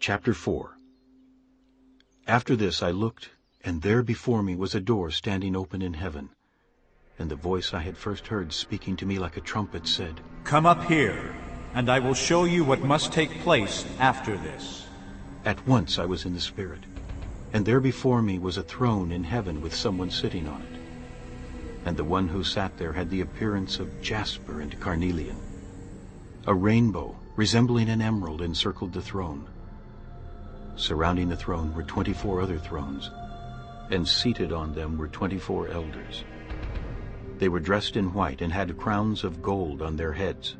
Chapter 4 After this I looked, and there before me was a door standing open in heaven. And the voice I had first heard speaking to me like a trumpet said, Come up here, and I will show you what must take place after this. At once I was in the Spirit, and there before me was a throne in heaven with someone sitting on it. And the one who sat there had the appearance of jasper and carnelian. A rainbow, resembling an emerald, encircled the throne. Surrounding the throne were twenty-four other thrones, and seated on them were twenty-four elders. They were dressed in white and had crowns of gold on their heads.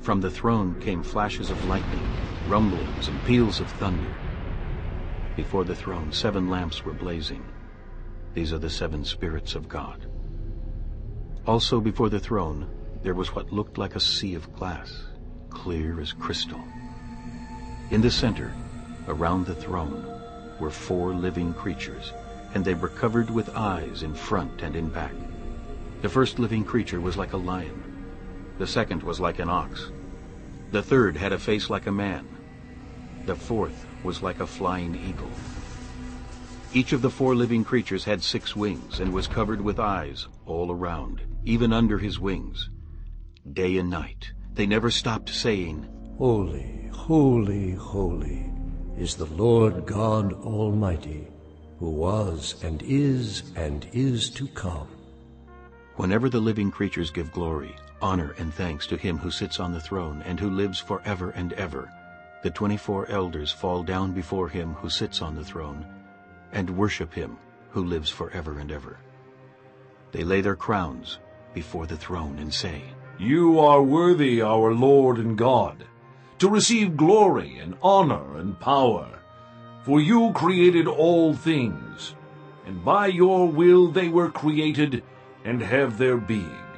From the throne came flashes of lightning, rumblings, and peals of thunder. Before the throne seven lamps were blazing. These are the seven spirits of God. Also before the throne there was what looked like a sea of glass, clear as crystal. In the center, around the throne, were four living creatures, and they were covered with eyes in front and in back. The first living creature was like a lion. The second was like an ox. The third had a face like a man. The fourth was like a flying eagle. Each of the four living creatures had six wings and was covered with eyes all around, even under his wings. Day and night they never stopped saying, Holy, holy, holy is the Lord God Almighty, who was and is and is to come. Whenever the living creatures give glory, honor, and thanks to him who sits on the throne and who lives forever and ever, the twenty-four elders fall down before him who sits on the throne and worship him who lives forever and ever. They lay their crowns before the throne and say, You are worthy, our Lord and God, to receive glory and honor and power. For you created all things, and by your will they were created and have their being.